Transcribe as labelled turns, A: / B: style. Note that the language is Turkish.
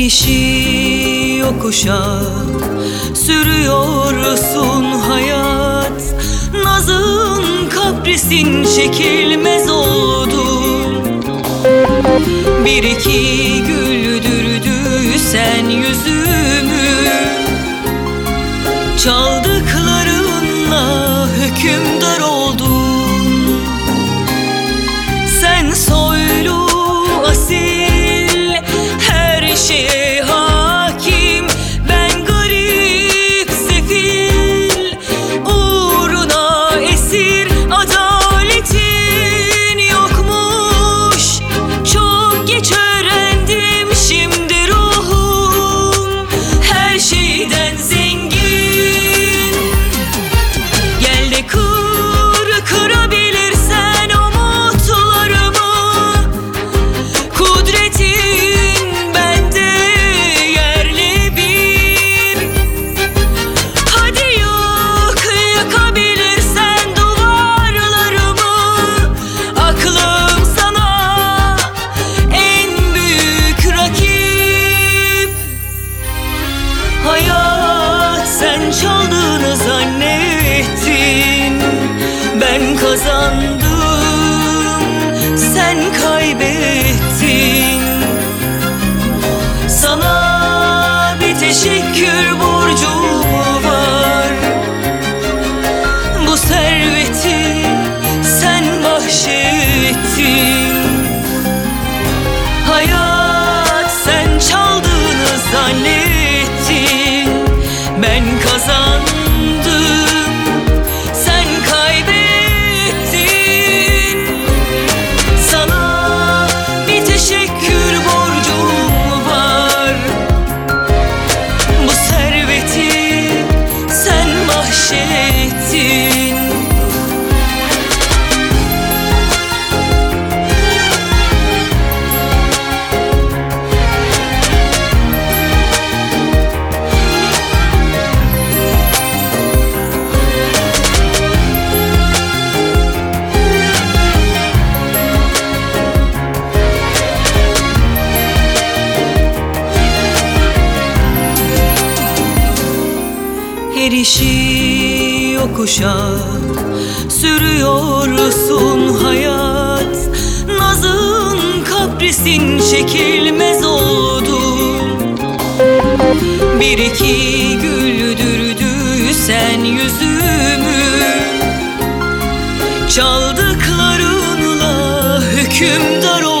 A: Girişi yokuşa sürüyorsun hayat Nazın kaprisin çekilmez oldu. Bir iki güldürdü sen yüzümü. Çal sun inişi yokuşa Sürüyorsun hayat. Nazın kaprisin çekilmez oldu. Bir iki güldürdü sen yüzümü. Çaldıklarınla hükümdar oldun